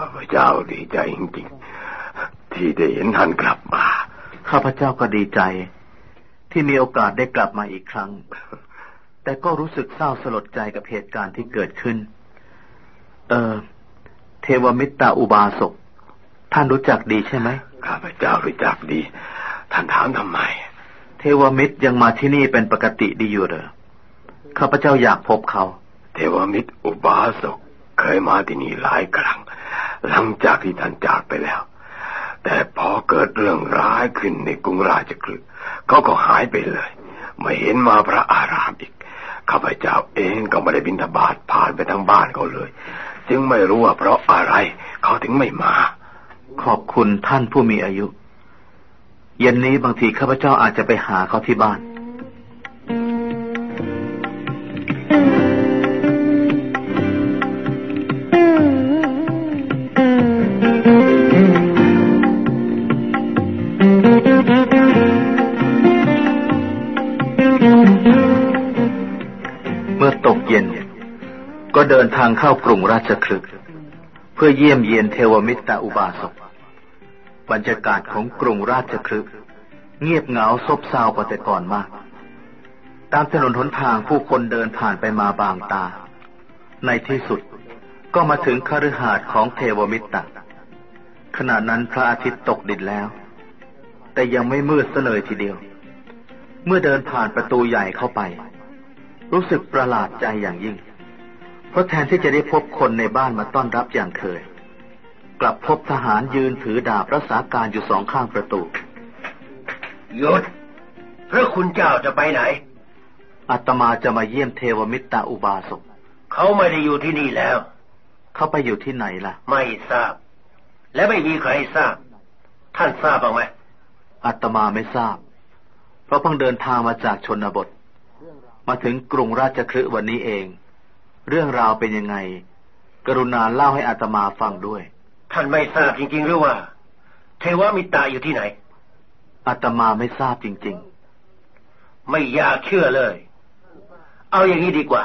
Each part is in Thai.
ข้าพเจ้าดีใจจริงๆ ที่ได้เห็นท่านกลับมา ข้าพเจ้าก็ดีใจ ที่มีโอกาสได้กลับมาอีกครั้ง แต่ก็รู้สึกเศร้าสลดใจกับเหตุการณ์ที่เกิดขึ้น เออเทวมิตรอุบาสกท่านรู้จักดีใช่ไหมข้าพเจ้ารู้จักดี ท่านถามทำไม เทวมิตรยังมาที่นี่เป็นปกติดีอยู่เหรอข้าพเจ้าอยากพบเขา เทวมิตรอุบาสกเคยมาที่นี่หลายครั้ง หลังจากที่ท่านจากไปแล้ว แต่พอเกิดเรื่องร้ายขึ้นในกรุงราชกฤห์เขาก็หายไปเลย ไม่เห็นมาพระอารามอีกข้าพเจ้าเองก็ไม่ได้บินทบาทผ่านไปทางบ้านเขาเลย จึงไม่รู้ว่าเพราะอะไรเขาถึงไม่มา ขอบคุณท่านผู้มีอายุ เย็นนี้บางทีข้าพเจ้าอาจจะไปหาเขาที่บ้าน เดินทางเข้ากรุงราชคลึกเพื่อเยี่ยมเยียนเทวมิตรอุบาสกบรรยากาศของกรุงราชคลึกเงียบเหงาซบเซากว่าแต่ก่อนมาก ตามถนนหนทางผู้คนเดินผ่านไปมาบางตา ในที่สุดก็มาถึงคฤหาสน์ของเทวมิตรขณะนั้นพระอาทิตย์ตกดินแล้ว แต่ยังไม่มืดเสเลยทีเดียว เมื่อเดินผ่านประตูใหญ่เข้าไป รู้สึกประหลาดใจอย่างยิ่ง เพราะแทนที่จะได้พบคนในบ้านมาต้อนรับอย่างเคย กลับพบทหารยืนถือดาบรักษาการอยู่สองข้างประตูหยุดพระคุณเจ้าจะไปไหน อาตมาจะมาเยี่ยมเทวมิตรอุบาสกเขาไม่ได้อยู่ที่นี่แล้ว เขาไปอยู่ที่ไหนล่ะ ไม่ทราบ และไม่มีใครทราบ ท่านทราบบ้างไหมอาตมาไม่ทราบ เพราะเพิ่งเดินทางมาจากชนบท มาถึงกรุงราชคฤห์วันนี้เอง เรื่องราวเป็นยังไง กรุณาเล่าให้อาตมาฟังด้วย ท่านไม่ทราบจริง ๆ หรือว่า เทวมิตราอยู่ที่ไหนอาตมาไม่ทราบจริงไม่อยากเชื่อเลย เอาอย่างนี้ดีกว่า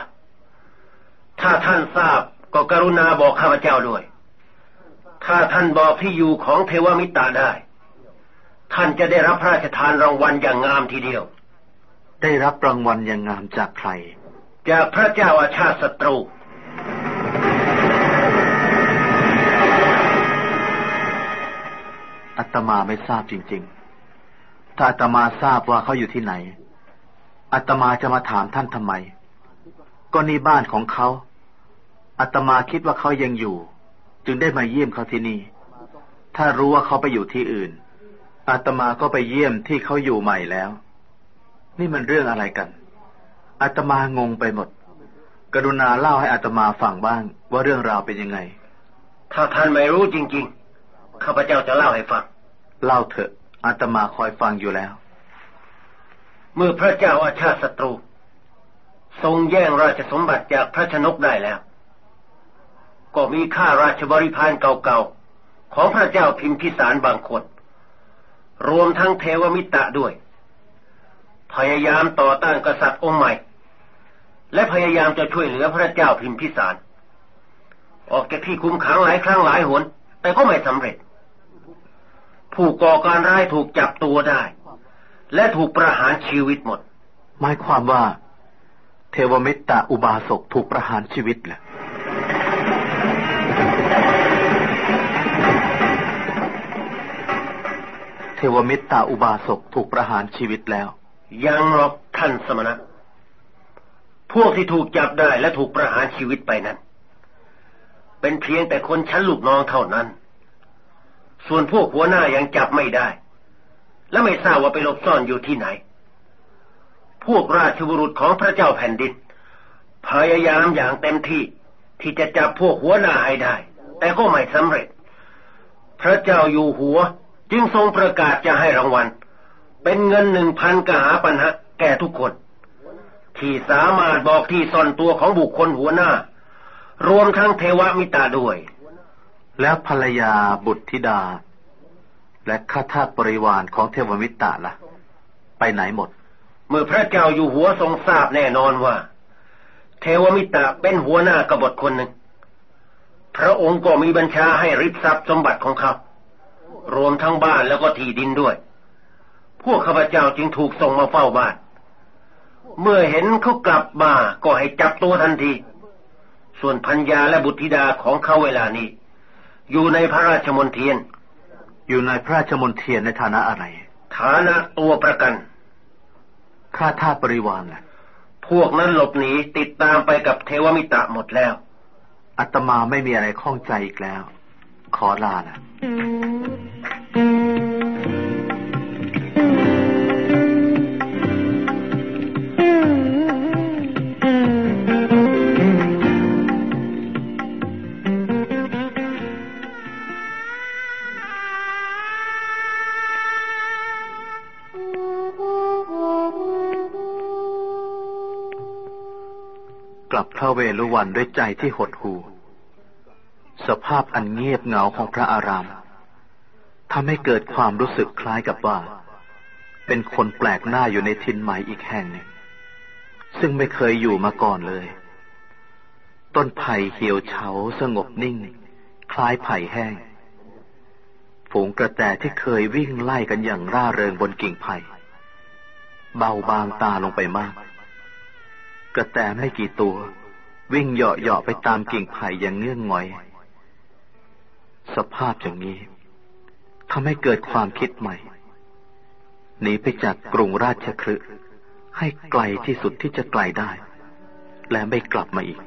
ถ้าท่านทราบก็กรุณาบอกข้าพเจ้าด้วย ถ้าท่านบอกที่อยู่ของเทวมิตราได้ ท่านจะได้รับพระราชทานรางวัลอย่างงามทีเดียวๆได้รับรางวัลอย่างงามจากใคร จากพระเจ้าอาชาติศัตรูอาตมาไม่ทราบจริง ๆ ถ้าอาตมาทราบว่าเขาอยู่ที่ไหนอาตมาจะมาถามท่านทำไม ก็นี่บ้านของเขาอาตมาคิดว่าเขายังอยู่ จึงได้มาเยี่ยมเขาที่นี่ ถ้ารู้ว่าเขาไปอยู่ที่อื่น อาตมาก็ไปเยี่ยมที่เขาอยู่ใหม่แล้ว นี่มันเรื่องอะไรกัน อาตมางงไปหมด กรุณาเล่าให้อาตมาฟังบ้าง ว่าเรื่องราวเป็นยังไง ถ้าท่านไม่รู้จริง ๆ ข้าพเจ้าจะเล่าให้ฟัง เล่าเถอะอาตมาคอยฟังอยู่แล้ว เมื่อพระเจ้าอาชาติศัตรู ทรงแย่งราชสมบัติจากพระชนกได้แล้ว ก็มีข้าราชบริพารเก่าๆ ของพระเจ้าพิมพิสารบางคน รวมทั้งเทวมิตรด้วย พยายามต่อต้านกษัตริย์องค์ใหม่ และพยายามจะช่วยเหลือพระเจ้าพิมพิสาร ออกจากที่คุมขังหลายครั้งหลายหน แต่ก็ไม่สำเร็จ ผู้ก่อการร้ายถูกจับตัวได้ และถูกประหารชีวิตหมด หมายความว่า เทวมิตรอุบาสกถูกประหารชีวิตเหรอเทวมิตรอุบาสกถูกประหารชีวิตแล้ว ยังหรอกท่านสมณะ พวกที่ถูกจับได้และถูกประหารชีวิตไปนั้น เป็นเพียงแต่คนชั้นลูกน้องเท่านั้น ส่วนพวกหัวหน้ายังจับไม่ได้ และไม่ทราบว่าไปหลบซ่อนอยู่ที่ไหน พวกราชบุรุษของพระเจ้าแผ่นดิน พยายามอย่างเต็มที่ที่จะจับพวกหัวหน้าให้ได้ แต่ก็ไม่สำเร็จ พระเจ้าอยู่หัวจึงทรงประกาศจะให้รางวัล เป็นเงินหนึ่งพันกหาปัญหาแก่ทุกคน ที่สามารถบอกที่ซ่อนตัวของบุคคลหัวหน้า รวมทั้งเทวมิตาด้วย แล้วภรรยาบุตรธิดา และข้าทาสบริวารของเทวมิตรล่ะ ไปไหนหมด เมื่อพระเจ้าอยู่หัวทรงทราบแน่นอนว่า เทวมิตรเป็นหัวหน้ากบฏคนหนึ่ง พระองค์ก็มีบัญชาให้ริบทรัพย์สมบัติของเขา รวมทั้งบ้านแล้วก็ที่ดินด้วย พวกข้าพเจ้าจึงถูกส่งมาเฝ้าบ้าน เมื่อเห็นเขากลับมาก็ให้จับตัวทันที ส่วนพัญญาและบุตรธิดาของเขาเวลานี้ อยู่ในพระราชมณฑียนอยู่ในพระราชมณฑียนในฐานะอะไร ฐานะตัวประกันข้าทาสบริวารแหละพวกนั้นหลบหนีติดตามไปกับเทวมิตะหมดแล้วอัตมาไม่มีอะไรข้องใจอีกแล้ว ขอลา ละพระเวรุวันด้วยใจที่หดหู่ สภาพอันเงียบเหงาของพระอารามทำให้เกิดความรู้สึกคล้ายกับว่า เป็นคนแปลกหน้าอยู่ในทินใหม่อีกแห่งหนึ่งซึ่งไม่เคยอยู่มาก่อนเลย ต้นไผ่เหี่ยวเฉาสงบนิ่ง คล้ายไผ่แห้ง ฝูงกระแตที่เคยวิ่งไล่กันอย่างร่าเริงบนกิ่งไผ่ เบาบางตาลงไปมาก กระแตไม่กี่ตัว วิ่งเหาะๆไปตามกิ่งไผ่อย่างเงื่อนงอย สภาพอย่างนี้ทำให้เกิดความคิดใหม่หนีไปจากกรุงราชคฤห์ให้ไกลที่สุดที่จะไกลได้ และไม่กลับมาอีก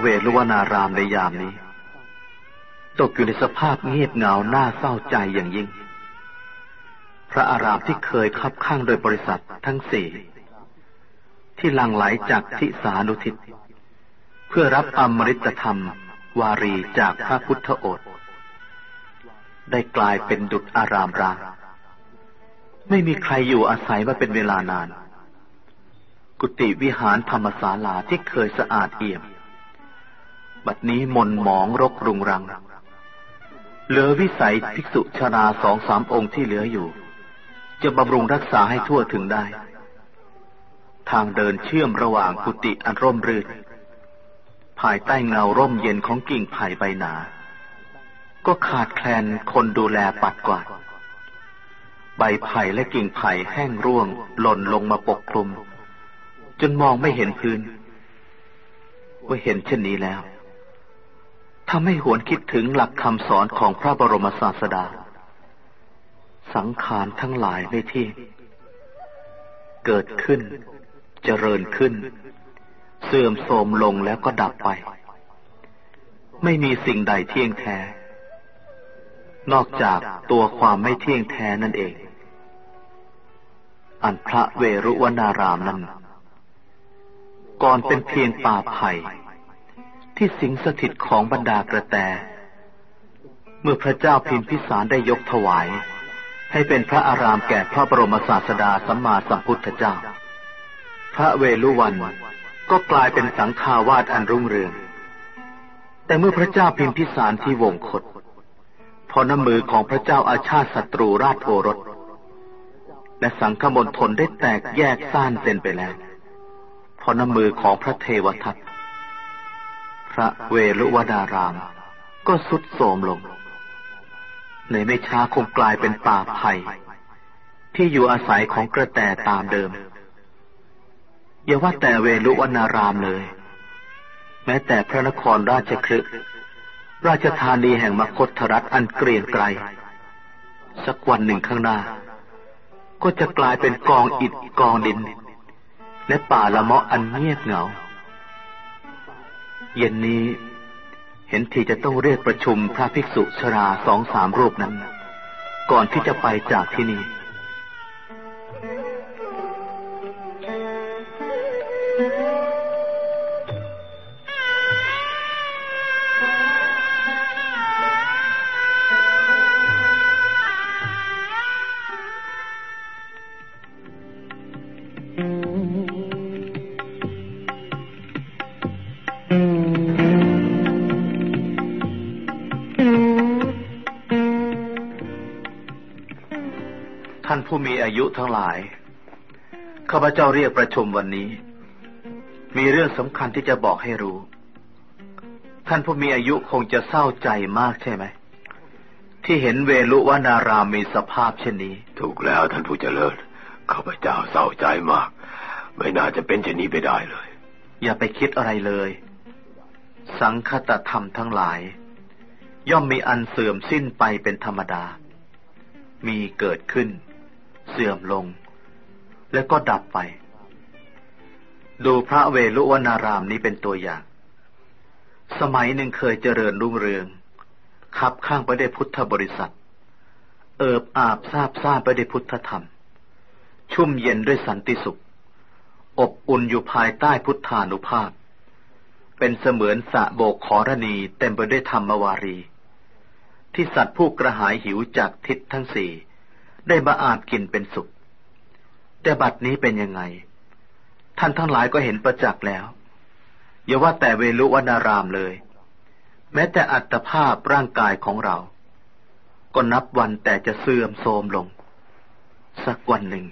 เวรุวนารามในยามนี้ ตกอยู่ในสภาพเงียบเหงาหน้าเศร้าใจอย่างยิ่ง พระอารามที่เคยคับข้างโดยบริษัททั้งสี่ที่ลังไหลจากทิสานุทิศเพื่อรับอมฤตธรรม วารีจากพระพุทธโอษได้กลายเป็นดุจอารามร้างไม่มีใครอยู่อาศัยมาเป็นเวลานาน กุฏิวิหารธรรมศาลาที่เคยสะอาดเอี่ยม บัดนี้มนหมองรกรุงรัง เหลือวิสัยภิกษุชราสองสามองค์ที่เหลืออยู่ จะบำรุงรักษาให้ทั่วถึงได้ ทางเดินเชื่อมระหว่างกุฏิอันร่มรื่น ภายใต้เงาร่มเย็นของกิ่งไผ่ใบหนา ก็ขาดแคลนคนดูแลปัดกวาดใบไผ่และกิ่งไผ่แห้งร่วง หล่นลงมาปกคลุม จนมองไม่เห็นพื้น ว่าเห็นเช่นนี้แล้ว ทำให้หวนคิดถึงหลักคำสอนของพระบรมศาสดา สังขารทั้งหลายไม่เที่ยงเกิดขึ้น เจริญขึ้น เสื่อมโทรมลงแล้วก็ดับไป ไม่มีสิ่งใดเที่ยงแท้ นอกจากตัวความไม่เที่ยงแท้นั่นเอง อันพระเวรุวนารามนั้น ก่อนเป็นเพียงป่าไผ่ ที่สิงสถิตของบรรดากระแต เมื่อพระเจ้าพิมพิสารได้ยกถวาย ให้เป็นพระอารามแก่พระบรมศาสดาสัมมาสัมพุทธเจ้า พระเวลุวันก็กลายเป็นสังฆาวาสอันรุ่งเรือง แต่เมื่อพระเจ้าพิมพิสารที่วงคต พอน้ำมือของพระเจ้าอาชาติศัตรูราชโทรสและสังฆมณฑลได้แตกแยกซ่านเส้นไปแล้ว พอน้ำมือของพระเทวทัต พระเวรุวนาราม ก็สุดโทมลง ในไม่ช้าคงกลายเป็นป่าไผ่ที่อยู่อาศัยของกระแตตามเดิม อย่าว่าแต่เวรุวนารามเลย แม้แต่พระนครราชครึราชธานีแห่งมคธรัฐอันเกรียงไกร สักวันหนึ่งข้างหน้า ก็จะกลายเป็นกองอิฐกองดิน และป่าละเมาะอันเงียบเหงา เย็นนี้ เห็นทีจะต้องเรียกประชุมพระภิกษุชราสองสามรูปนั้น ก่อนที่จะไปจากที่นี่ มีอายุทั้งหลาย ข้าพเจ้าเรียกประชุมวันนี้ มีเรื่องสำคัญที่จะบอกให้รู้ ท่านผู้มีอายุคงจะเศร้าใจมากใช่ไหม ที่เห็นเวลุวนารามมีสภาพเช่นนี้ ถูกแล้วท่านผู้เจริญ ข้าพเจ้าเศร้าใจมาก ไม่น่าจะเป็นเช่นนี้ไปได้เลย อย่าไปคิดอะไรเลย สังคตธรรมทั้งหลาย ย่อมมีอันเสื่อมสิ้นไปเป็นธรรมดามีเกิดขึ้น เสื่อมลง แล้วก็ดับไป ดูพระเวลุวนารามนี้เป็นตัวอย่าง สมัยหนึ่งเคยเจริญรุ่งเรือง ขับข้างไปได้วยพุทธบริษัท เอิบอาบซาบซ่านไปได้วยพุทธธรรม ชุ่มเย็นด้วยสันติสุข อบอุ่นอยู่ภายใต้พุทธานุภาพ เป็นเสมือนสะโบกขอรณีเต็มไปด้วยธรรมวารีที่สัตว์ผู้กระหายหิวจากทิศทั้งสี่ ได้มาอาบกินเป็นสุข แต่บัดนี้เป็นยังไง ท่านทั้งหลายก็เห็นประจักษ์แล้ว อย่าว่าแต่เวลุวนารามเลย แม้แต่อัตภาพร่างกายของเรา ก็นับวันแต่จะเสื่อมโทรมลง สักวันหนึ่ง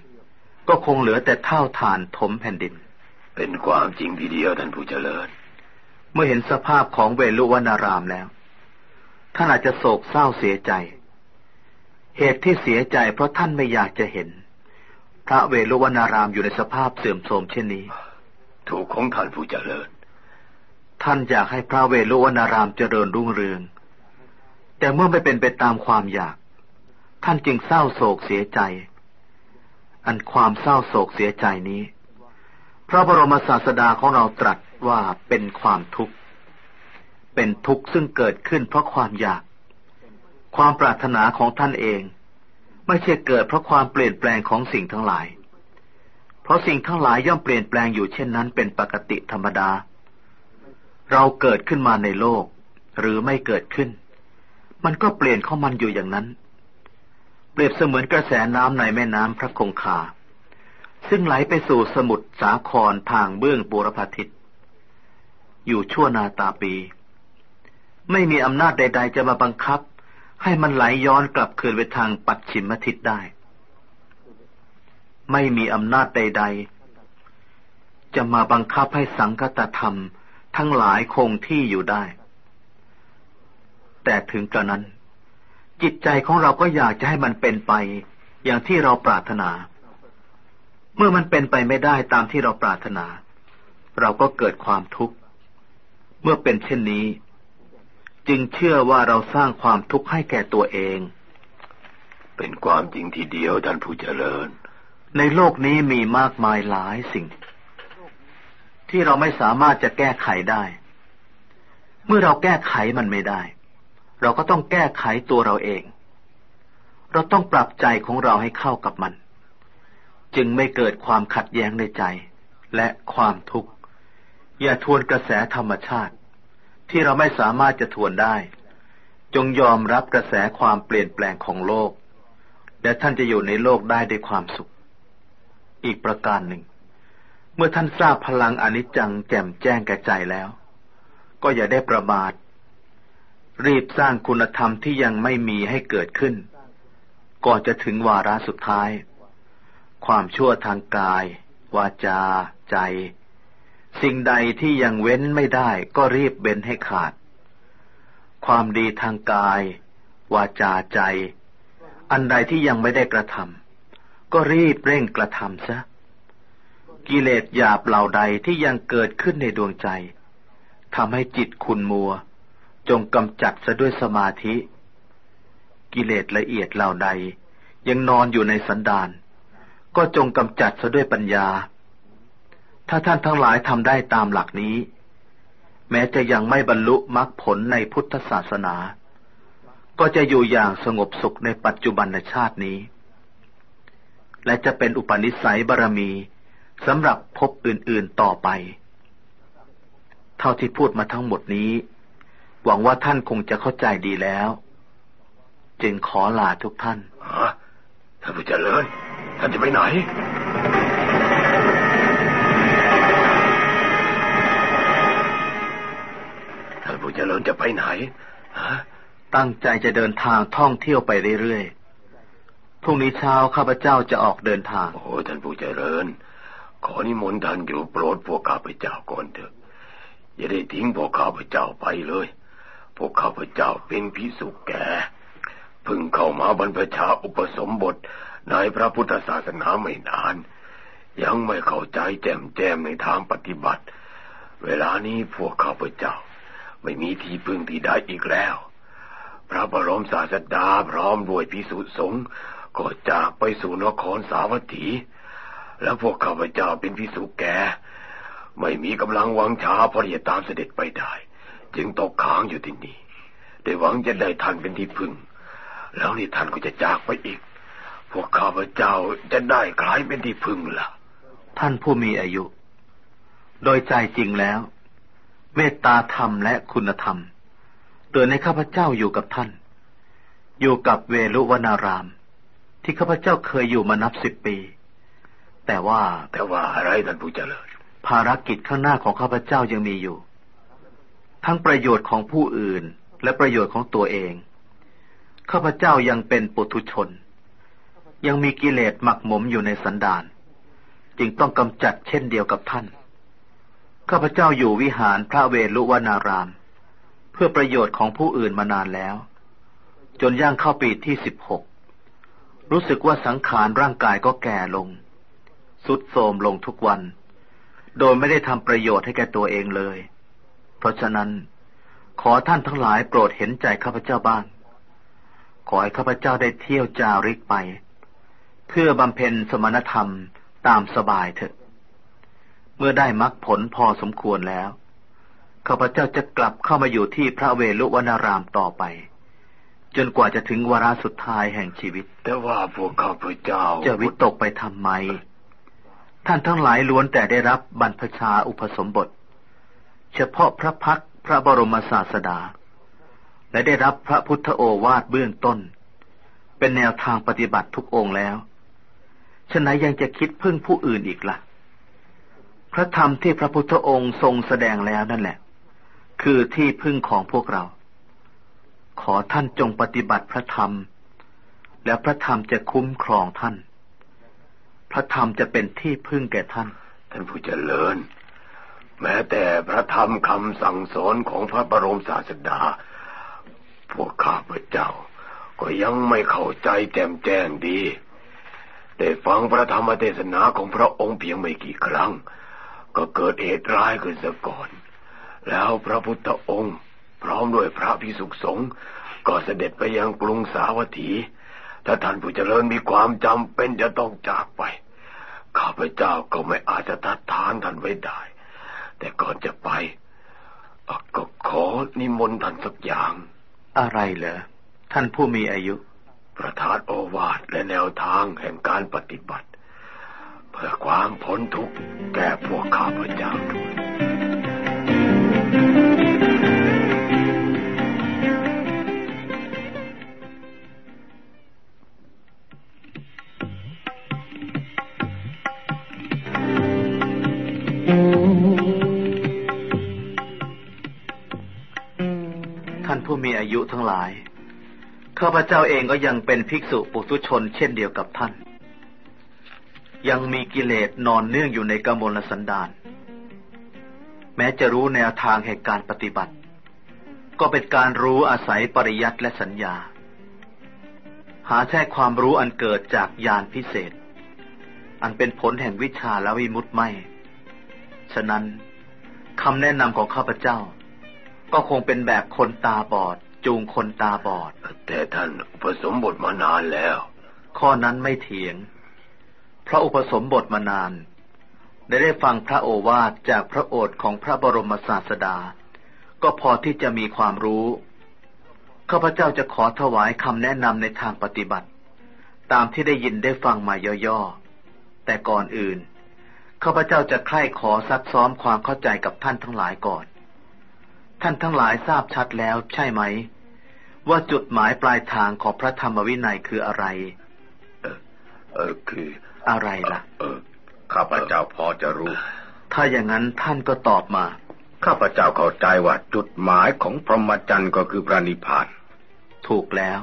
ก็คงเหลือแต่เท่าฐานถมแผ่นดิน เป็นความจริงทีเดียวท่านผู้เจริญ เมื่อเห็นสภาพของเวลุวนารามแล้ว ท่านอาจจะโศกเศร้าเสียใจ เหตุที่เสียใจเพราะท่านไม่อยากจะเห็น พระเวลุวนารามอยู่ในสภาพเสื่อมโทรมเช่นนี้ ถูกของท่านผู้เจริญ ท่านอยากให้พระเวลุวนารามเจริญรุ่งเรือง แต่เมื่อไม่เป็นไปตามความอยาก ท่านจึงเศร้าโศกเสียใจ อันความเศร้าโศกเสียใจนี้ พระบรมศาสดาของเราตรัสว่าเป็นความทุกข์ เป็นทุกข์ซึ่งเกิดขึ้นเพราะความอยาก ความปรารถนาของท่านเอง ไม่ใช่เกิดเพราะความเปลี่ยนแปลงของสิ่งทั้งหลาย เพราะสิ่งทั้งหลายย่อมเปลี่ยนแปลงอยู่เช่นนั้นเป็นปกติธรรมดา เราเกิดขึ้นมาในโลก หรือไม่เกิดขึ้น มันก็เปลี่ยนเข้ามันอยู่อย่างนั้น เปรียบเสมือนกระแสน้ำในแม่น้ำพระคงคา ซึ่งไหลไปสู่สมุทรสาครทางเบื้องบูรพาทิตอยู่ชั่วนาตาปี ไม่มีอำนาจใด ๆ จะมาบังคับ ให้มันไหลย้อนกลับคืนไปทางปัดฉิมทิศได้ ไม่มีอำนาจใด ๆ จะมาบังคับให้สังคตธรรมทั้งหลายคงที่อยู่ได้ แต่ถึงกระนั้น จิตใจของเราก็อยากจะให้มันเป็นไป อย่างที่เราปรารถนา เมื่อมันเป็นไปไม่ได้ตามที่เราปรารถนา เราก็เกิดความทุกข์ เมื่อเป็นเช่นนี้ จึงเชื่อว่าเราสร้างความทุกข์ให้แก่ตัวเอง เป็นความจริงทีเดียวท่านผู้เจริญ ในโลกนี้มีมากมายหลายสิ่ง ที่เราไม่สามารถจะแก้ไขได้ เมื่อเราแก้ไขมันไม่ได้ เราก็ต้องแก้ไขตัวเราเอง เราต้องปรับใจของเราให้เข้ากับมัน จึงไม่เกิดความขัดแย้งในใจและความทุกข์ อย่าทวนกระแสธรรมชาติ ที่เราไม่สามารถจะทวนได้ จงยอมรับกระแสความเปลี่ยนแปลงของโลก และท่านจะอยู่ในโลกได้ด้วยความสุข อีกประการหนึ่ง เมื่อท่านทราบพลังอนิจจังแจ่มแจ้งแก่ใจแล้ว ก็อย่าได้ประมาทรีบสร้างคุณธรรมที่ยังไม่มีให้เกิดขึ้น ก่อนจะถึงวาระสุดท้าย ความชั่วทางกาย วาจา ใจ สิ่งใดที่ยังเว้นไม่ได้ก็รีบเว้นให้ขาด ความดีทางกาย วาจาใจ อันใดที่ยังไม่ได้กระทำก็รีบเร่งกระทำซะ กิเลสหยาบเหล่าใดที่ยังเกิดขึ้นในดวงใจทำให้จิตคุณมัว จงกำจัดซะด้วยสมาธิ กิเลสละเอียดเหล่าใด ยังนอนอยู่ในสันดาน ก็จงกำจัดซะด้วยปัญญา ถ้าท่านทั้งหลายทำได้ตามหลักนี้ แม้จะยังไม่บรรลุมรรคผลในพุทธศาสนา ก็จะอยู่อย่างสงบสุขในปัจจุบันชาตินี้ และจะเป็นอุปนิสัยบารมีสำหรับพบอื่นๆต่อไป เท่าที่พูดมาทั้งหมดนี้ หวังว่าท่านคงจะเข้าใจดีแล้ว จึงขอลาทุกท่านฮะท่านผู้เจริญท่านจะไปไหน เจริญจะไปไหนฮะตั้งใจจะเดินทางท่องเที่ยวไปเรื่อยพรุ่งนี้เช้าข้าพเจ้าจะออกเดินทาง โอ้ท่านผู้เจริญ ขอนิมนต์ท่านอยู่โปรดพวกข้าพเจ้าก่อนเถอะ อย่าได้ทิ้งพวกข้าพเจ้าไปเลย พวกข้าพเจ้าเป็นพิสุแก่พึ่งเข้ามาบรรพชาอุปสมบทในพระพุทธศาสนาไม่นาน ยังไม่เข้าใจแจ่มแจมในทางปฏิบัติ เวลานี้พวกข้าพเจ้า ไม่มีที่พึ่งที่ใดอีกแล้ว พระบรมศาสดาพร้อมด้วยพิสุสงฆ์ก็จากไปสู่นครสาวัตถี แล้วพวกข้าพเจ้าเป็นพิสุแก่ไม่มีกำลังวังชาพอจะตามเสด็จไปได้ จึงตกค้างอยู่ที่นี่ได้หวังจะได้ท่านเป็นที่พึ่ง แล้วนี่ท่านก็จะจากไปอีก พวกข้าพเจ้าจะได้ใครเป็นที่พึ่งล่ะ ท่านผู้มีอายุ โดยใจจริงแล้ว เมตตาธรรมและคุณธรรมเตือนให้ข้าพเจ้าอยู่กับท่าน อยู่กับเวลุวนาราม ที่ข้าพเจ้าเคยอยู่มานับสิบปี แต่ว่าแต่ว่าอะไรท่านผู้เจริญภารกิจข้างหน้าของข้าพเจ้ายังมีอยู่ ทั้งประโยชน์ของผู้อื่นและประโยชน์ของตัวเอง ข้าพเจ้ายังเป็นปุถุชน ยังมีกิเลสหมักหมมอยู่ในสันดาน จึงต้องกำจัดเช่นเดียวกับท่าน ข้าพเจ้าอยู่วิหารพระเวลุวนาราม เพื่อประโยชน์ของผู้อื่นมานานแล้ว จนย่างเข้าปีที่สิบหกรู้สึกว่าสังขารร่างกายก็แก่ลง สุดโทรมลงทุกวัน โดยไม่ได้ทำประโยชน์ให้แก่ตัวเองเลย เพราะฉะนั้นขอท่านทั้งหลายโปรดเห็นใจข้าพเจ้าบ้าง ขอให้ข้าพเจ้าได้เที่ยวจาริกไป เพื่อบำเพ็ญสมณธรรมตามสบายเถอะ เมื่อได้มรรคผลพอสมควรแล้วข้าพเจ้าจะกลับเข้ามาอยู่ที่พระเวลุวนารามต่อไป จนกว่าจะถึงวาระสุดท้ายแห่งชีวิต แต่ว่าพวกข้าพเจ้า จะวิตกไปทำไม ท่านทั้งหลายล้วนแต่ได้รับบรรพชาอุปสมบท เฉพาะพระพักตร์พระบรมศาสดา และได้รับพระพุทธโอวาทเบื้องต้น เป็นแนวทางปฏิบัติทุกองค์แล้วฉะนั้นยังจะคิดพึ่งผู้อื่นอีกละ่ะ พระธรรมที่พระพุทธองค์ทรงแสดงแล้วนั่นแหละ คือที่พึ่งของพวกเรา ขอท่านจงปฏิบัติพระธรรม และพระธรรมจะคุ้มครองท่าน พระธรรมจะเป็นที่พึ่งแก่ท่าน ท่านผู้เจริญ แม้แต่พระธรรมคำสั่งสอนของพระบรมศาสดา พวกข้าพเจ้า ก็ยังไม่เข้าใจแจ่มแจ้งดีได้ฟังพระธรรมเทศนาของพระองค์เพียงไม่กี่ครั้ง ก็เกิดเหตุร้ายขึ้นซะก่อน แล้วพระพุทธองค์ พร้อมด้วยพระพิสุขสงฆ์ก็เสด็จไปยังกรุงสาวัตถี ถ้าท่านผู้เจริญมีความจำเป็นจะต้องจากไป ข้าพเจ้าก็ไม่อาจจะทัดทานท่านไว้ได้ แต่ก่อนจะไปเอ่อก็ขอนิมนต์ท่านสักอย่าง อะไรเหรอ ท่านผู้มีอายุ ประทานโอวาทและแนวทางแห่งการปฏิบัติเพื่อความพ้นทุกข์แก่พวกข้าพเจ้าด้วยท่านผู้มีอายุทั้งหลาย ข้าพเจ้าเองก็ยังเป็นภิกษุปุถุชนเช่นเดียวกับท่าน ยังมีกิเลสนอนเนื่องอยู่ในกมลสันดานแม้จะรู้แนวทางแห่งการปฏิบัติ ก็เป็นการรู้อาศัยปริยัติและสัญญา หาใช่ความรู้อันเกิดจากญาณพิเศษ อันเป็นผลแห่งวิชาและวิมุตติไม่ ฉะนั้นคำแนะนำของข้าพเจ้า ก็คงเป็นแบบคนตาบอด จูงคนตาบอด แต่ท่านอุปสมบทมานานแล้ว ข้อนั้นไม่เถียงเพราะอุปสมบทมานาน ได้ได้ฟังพระโอวาทจากพระโอษฐ์ของพระบรมศาสดา ก็พอที่จะมีความรู้ ข้าพเจ้าจะขอถวายคำแนะนำในทางปฏิบัติ ตามที่ได้ยินได้ฟังมาย่อๆ แต่ก่อนอื่น ข้าพเจ้าจะใคร่ขอซักซ้อมความเข้าใจกับท่านทั้งหลายก่อน ท่านทั้งหลายทราบชัดแล้วใช่ไหม ว่าจุดหมายปลายทางของพระธรรมวินัยคืออะไร เออเออคือ อะไรล่ะ เออ ข้าพเจ้าพอจะรู้ ถ้าอย่างนั้นท่านก็ตอบมา ข้าพเจ้าเข้าใจว่าจุดหมายของพรหมจรรย์ก็คือพระนิพพาน ถูกแล้ว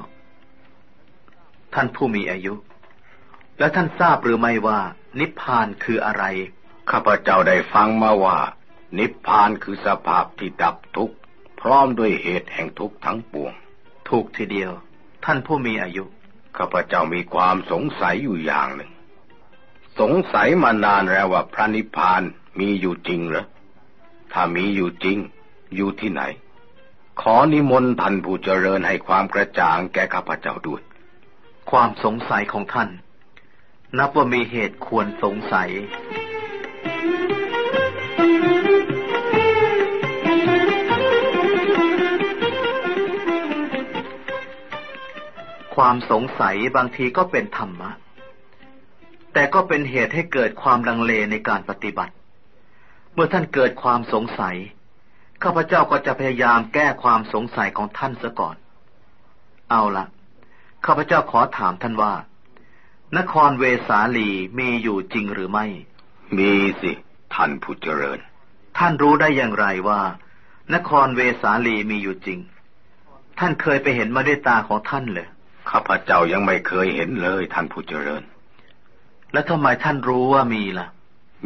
ท่านผู้มีอายุ และท่านทราบหรือไม่ว่า นิพพานคืออะไร ข้าพเจ้าได้ฟังมาว่า นิพพานคือสภาพที่ดับทุกข์พร้อมด้วยเหตุแห่งทุกข์ทั้งปวง ถูกทีเดียว ท่านผู้มีอายุข้าพเจ้ามีความสงสัยอยู่อย่างหนึ่ง สงสัยมานานแล้วว่าพระนิพพานมีอยู่จริงเหรอ ถ้ามีอยู่จริง อยู่ที่ไหน ขอนิมนต์ท่านผู้เจริญให้ความกระจ่างแก่ข้าพเจ้าด้วย ความสงสัยของท่าน นับว่ามีเหตุควรสงสัยความสงสัยบางทีก็เป็นธรรมะ แต่ก็เป็นเหตุให้เกิดความลังเลในการปฏิบัติ เมื่อท่านเกิดความสงสัย ข้าพเจ้าก็จะพยายามแก้ความสงสัยของท่านซะก่อน เอาละข้าพเจ้าขอถามท่านว่า นครเวสาลีมีอยู่จริงหรือไม่ มีสิ ท่านผู้เจริญ ท่านรู้ได้อย่างไรว่า นครเวสาลีมีอยู่จริง ท่านเคยไปเห็นมาด้วยตาของท่านเลยข้าพเจ้ายังไม่เคยเห็นเลยท่านผู้เจริญ แล้วทำไมท่านรู้ว่ามีล่ะ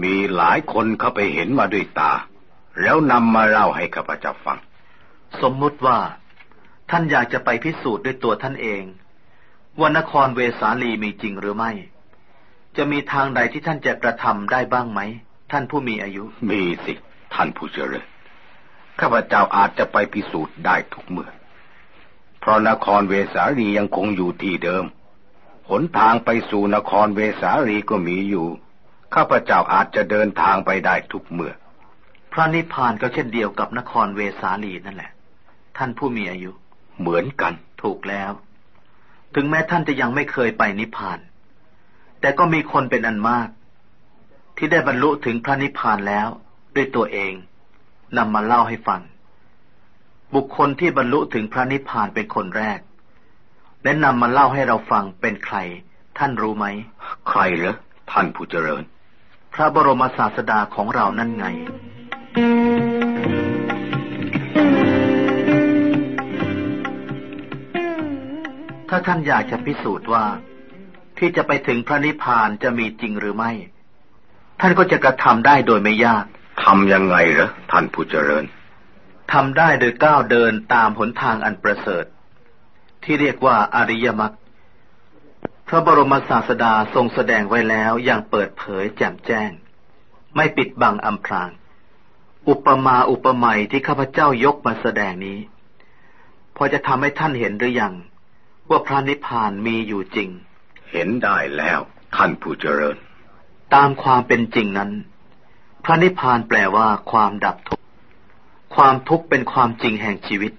มีหลายคนเข้าไปเห็นมาด้วยตา แล้วนำมาเล่าให้ข้าพเจ้าฟัง สมมุติว่า ท่านอยากจะไปพิสูจน์ด้วยตัวท่านเองว่านครเวสาลีมีจริงหรือไม่ จะมีทางใดที่ท่านจะกระทำได้บ้างไหม ท่านผู้มีอายุ มีสิ ท่านผู้เจริญข้าพเจ้าอาจจะไปพิสูจน์ได้ทุกเมื่อ เพราะนครเวสาลียังคงอยู่ที่เดิม หนทางไปสู่นครเวสาลีก็มีอยู่ ข้าพเจ้าอาจจะเดินทางไปได้ทุกเมื่อ พระนิพพานก็เช่นเดียวกับนครเวสาลีนั่นแหละ ท่านผู้มีอายุ เหมือนกัน ถูกแล้ว ถึงแม้ท่านจะยังไม่เคยไปนิพพาน แต่ก็มีคนเป็นอันมาก ที่ได้บรรลุถึงพระนิพพานแล้ว ด้วยตัวเองนำมาเล่าให้ฟัง บุคคลที่บรรลุถึงพระนิพพานเป็นคนแรก และนำมาเล่าให้เราฟังเป็นใคร ท่านรู้ไหม ใครเหรอท่านผู้เจริญ พระบรมศาสดาของเรานั่นไง ถ้าท่านอยากจะพิสูจน์ว่า ที่จะไปถึงพระนิพพานจะมีจริงหรือไม่ ท่านก็จะกระทำได้โดยไม่ยากทำยังไงเหรอท่านผู้เจริญทำได้โดยก้าวเดินตามหนทางอันประเสริฐ ที่เรียกว่าอริยมรรคพระบรมศาสดาทรงแสดงไว้แล้วอย่างเปิดเผยแจ่มแจ้ง ไม่ปิดบังอำพราง อุปมาอุปไมยที่ข้าพเจ้ายกมาแสดงนี้ พอจะทำให้ท่านเห็นหรือยัง ว่าพระนิพพานมีอยู่จริง เห็นได้แล้วท่านผู้เจริญ ตามความเป็นจริงนั้น พระนิพพานแปลว่าความดับทุกข์ ความทุกข์เป็นความจริงแห่งชีวิต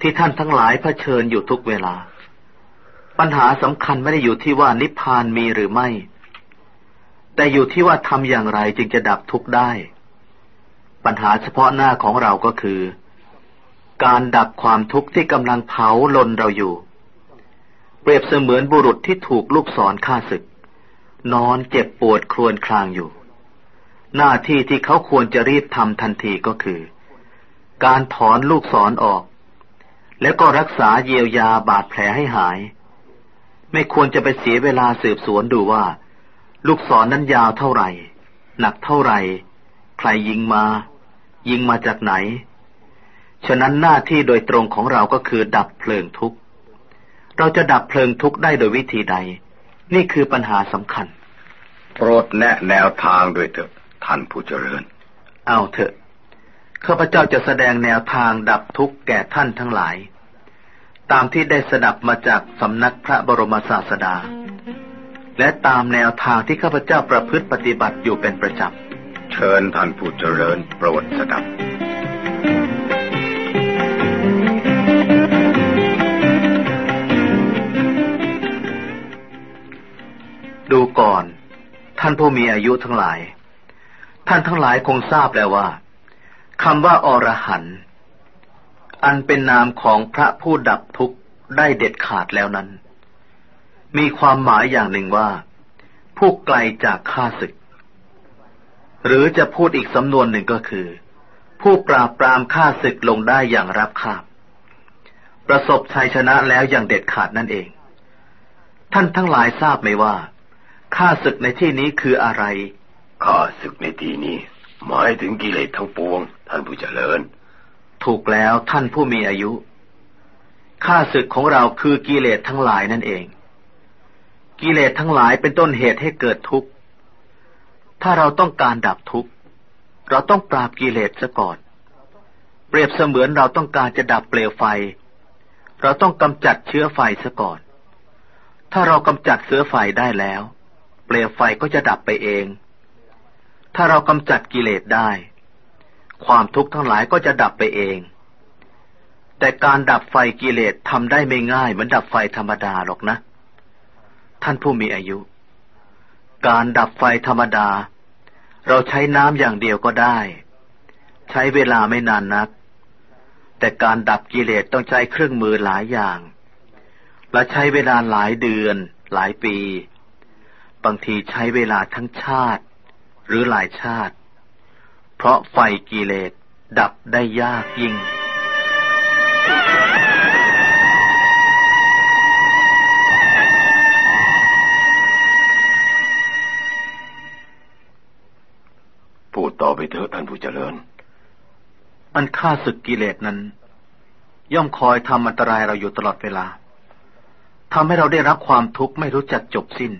ที่ท่านทั้งหลายเผชิญอยู่ทุกเวลา ปัญหาสำคัญไม่ได้อยู่ที่ว่านิพพานมีหรือไม่ แต่อยู่ที่ว่าทำอย่างไรจึงจะดับทุกข์ได้ ปัญหาเฉพาะหน้าของเราก็คือ การดับความทุกข์ที่กำลังเผาลนเราอยู่ เปรียบเสมือนบุรุษที่ถูกลูกศรฆ่าศึก นอนเจ็บปวดครวญครางอยู่ หน้าที่ที่เขาควรจะรีบทำทันทีก็คือ การถอนลูกศรอออก แล้วก็รักษาเยียวยาบาดแผลให้หาย ไม่ควรจะไปเสียเวลาสืบสวนดูว่า ลูกศรนนั้นยาวเท่าไหร่ หนักเท่าไหร่ ใครยิงมา ยิงมาจากไหน ฉะนั้นหน้าที่โดยตรงของเราก็คือดับเพลิงทุกข์ เราจะดับเพลิงทุกข์ได้โดยวิธีใด นี่คือปัญหาสำคัญ โปรดแนะแนวทางด้วยเถอะท่านผู้เจริญ เอาเถอะ ข้าพเจ้าจะแสดงแนวทางดับทุกข์แก่ท่านทั้งหลาย ตามที่ได้สดับมาจากสำนักพระบรมศาสดา และตามแนวทางที่ข้าพเจ้าประพฤติปฏิบัติอยู่เป็นประจำ เชิญท่านผู้เจริญโปรดสดับดูก่อน ท่านผู้มีอายุทั้งหลาย ท่านทั้งหลายคงทราบแล้วว่า คำว่าอรหันต์อันเป็นนามของพระผู้ดับทุกข์ได้เด็ดขาดแล้วนั้น มีความหมายอย่างหนึ่งว่า ผู้ไกลจากข้าศึก หรือจะพูดอีกสำนวนหนึ่งก็คือ ผู้ปราบปรามข้าศึกลงได้อย่างรับคาบ ประสบชัยชนะแล้วอย่างเด็ดขาดนั่นเอง ท่านทั้งหลายทราบไหมว่าข้าศึกในที่นี้คืออะไรข้าศึกในที่นี้ หมายถึงกิเลสทั้งปวง ท่านผู้เจริญ ถูกแล้วท่านผู้มีอายุ ข้าศึกของเราคือกิเลสทั้งหลายนั่นเอง กิเลสทั้งหลายเป็นต้นเหตุให้เกิดทุกข์ ถ้าเราต้องการดับทุกข์ เราต้องปราบกิเลสซะก่อน เปรียบเสมือนเราต้องการจะดับเปลวไฟ เราต้องกำจัดเชื้อไฟซะก่อน ถ้าเรากำจัดเชื้อไฟได้แล้ว เปลวไฟก็จะดับไปเอง ถ้าเรากำจัดกิเลสได้ ความทุกข์ทั้งหลายก็จะดับไปเอง แต่การดับไฟกิเลสทำได้ไม่ง่ายเหมือนดับไฟธรรมดาหรอกนะ ท่านผู้มีอายุ การดับไฟธรรมดา เราใช้น้ำอย่างเดียวก็ได้ ใช้เวลาไม่นานนัก แต่การดับกิเลสต้องใช้เครื่องมือหลายอย่าง และใช้เวลาหลายเดือน หลายปี บางทีใช้เวลาทั้งชาติ หรือหลายชาติ เพราะไฟกิเลสดับได้ยากยิ่ง พูดต่อไปเถอะท่านผู้เจริญ อันฆ่าศึกกิเลสนั้น ย่อมคอยทำอันตรายเราอยู่ตลอดเวลาทำให้เราได้รับความทุกข์ไม่รู้จักจบสิ้น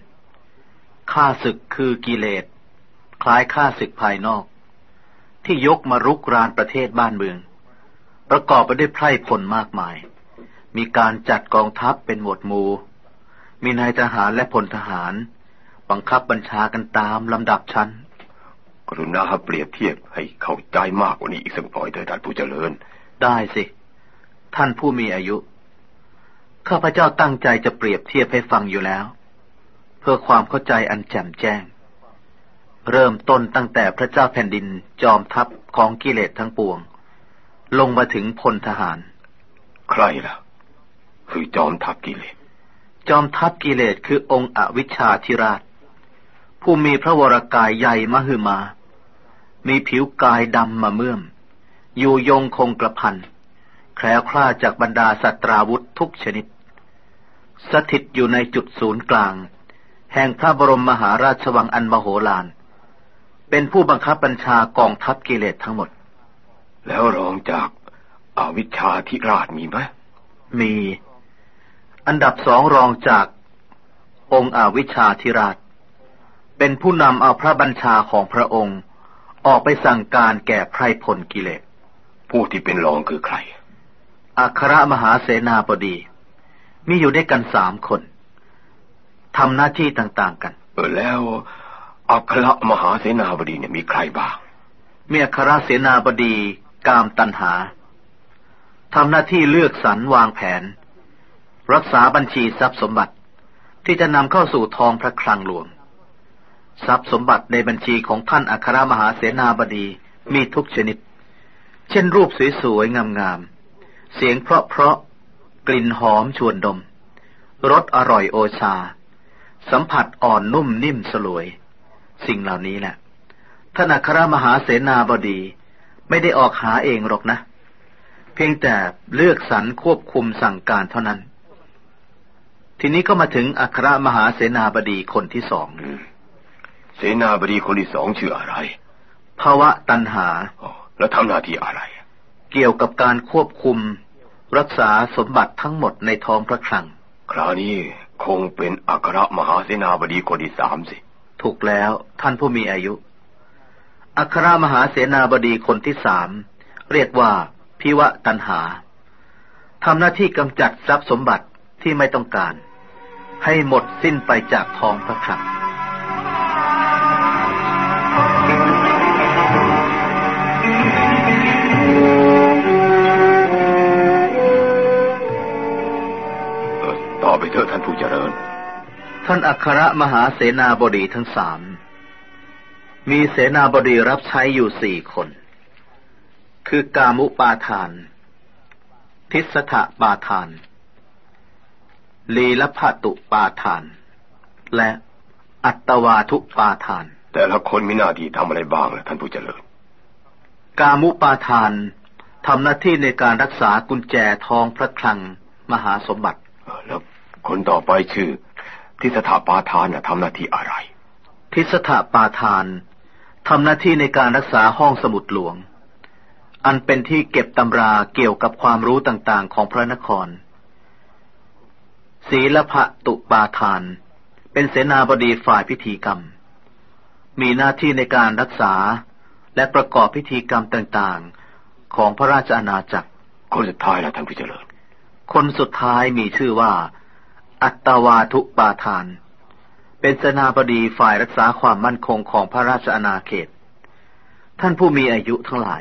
ฆ่าศึกคือกิเลส คล้ายฆ่าศึกภายนอก ที่ยกมารุกรานประเทศบ้านเมือง ประกอบไปด้วยไพร่พลมากมาย มีการจัดกองทัพเป็นหมวดหมู่ มีนายทหารและพลทหาร บังคับบัญชากันตามลำดับชั้น กรุณาเปรียบเทียบให้เข้าใจมากกว่านี้อีกสักหน่อยเถิดท่านผู้เจริญ ได้สิ ท่านผู้มีอายุ ข้าพเจ้าตั้งใจจะเปรียบเทียบให้ฟังอยู่แล้ว เพื่อความเข้าใจอันแจ่มแจ้ง เริ่มต้นตั้งแต่พระเจ้าแผ่นดินจอมทัพของกิเลสทั้งปวง ลงมาถึงพลทหาร ใครล่ะ คือจอมทัพกิเลส จอมทัพกิเลสคือองค์อวิชชาธิราช ผู้มีพระวรากายใหญ่มหึมา มีผิวกายดำมาเมื่อม อยู่ยงคงกระพันแคล้วคลาจากบรรดาสัตราวุธทุกชนิด สถิตอยู่ในจุดศูนย์กลาง แห่งพระบรมมหาราชวังอันมโหฬาร เป็นผู้บังคับบัญชากองทัพกิเลสทั้งหมด แล้วรองจากอาวิชชาธิราชมีไหมมี อันดับสองรองจากองค์อาวิชชาธิราช เป็นผู้นำเอาพระบัญชาของพระองค์ ออกไปสั่งการแก่ไพรพลกิเลส ผู้ที่เป็นรองคือใคร อัครมหาเสนาบดี มีอยู่ด้วยกันสามคนทำหน้าที่ต่าง ๆ กัน เออแล้ว อัครมหาเสนาบดีเนี่ยมีใครบ้างเมีอัคราเสนาบดี กามตัณหาทำหน้าที่เลือกสรรวางแผน รักษาบัญชีทรัพย์สมบัติที่จะนำเข้าสู่ทองพระคลังหลวง ทรัพย์สมบัติในบัญชีของท่านอัครมหาเสนาบดีมีทุกชนิด เช่นรูปสวยๆ งามๆ เสียงเพราะๆ กลิ่นหอมชวนดม รสอร่อยโอชา สัมผัสอ่อนนุ่มนิ่มสลวย สิ่งเหล่านี้แหละท่านอัครมหาเสนาบดี ไม่ได้ออกหาเองหรอกนะ เพียงแต่เลือกสรรควบคุมสั่งการเท่านั้น ทีนี้ก็มาถึงอัครมหาเสนาบดีคนที่สองเสนาบดีคนที่สองชื่ออะไร ภาวะตันหาแล้วทำหน้าที่อะไร เกี่ยวกับการควบคุม รักษาสมบัติทั้งหมดในท้องพระคลัง คราวนี้คงเป็นอัครมหาเสนาบดีคนที่สามสิ ถูกแล้วท่านผู้มีอายุ อัครมหาเสนาบดีคนที่สามเรียกว่าพิวะตันหาทำหน้าที่กำจัดทรัพย์สมบัติที่ไม่ต้องการ ให้หมดสิ้นไปจากท้องพระคลังต่อไปเถอะท่านผู้เจริญ ท่านอัครมหาเสนาบดีทั้งสาม มีเสนาบดีรับใช้อยู่สี่คน คือกามุปาทาน ทิสถปาทาน ลีลพตุปาทาน และอัตวาทุปาทาน แต่ละคนมีหน้าที่ทำอะไรบ้างล่ะท่านผู้เจริญ กามุปาทานทำหน้าที่ในการรักษากุญแจทองพระคลังมหาสมบัติแล้วคนต่อไปชื่อ ที่สถาปาทานน่ะทำหน้าที่อะไร ทิสถาปาทานทำหน้าที่ในการรักษาห้องสมุดหลวง อันเป็นที่เก็บตำราเกี่ยวกับความรู้ต่างๆ ของพระนคร ศีลพะตุปาทาน เป็นเสนาบดีฝ่ายพิธีกรรม มีหน้าที่ในการรักษาและประกอบพิธีกรรมต่างๆ ของพระราชอาณาจักร คนสุดท้ายแล้วท่านผู้เจริญ คนสุดท้ายมีชื่อว่า อัตวาทุปาทาน เป็นสนาบดีฝ่ายรักษาความมั่นคงของพระราชอาณาเขต ท่านผู้มีอายุทั้งหลาย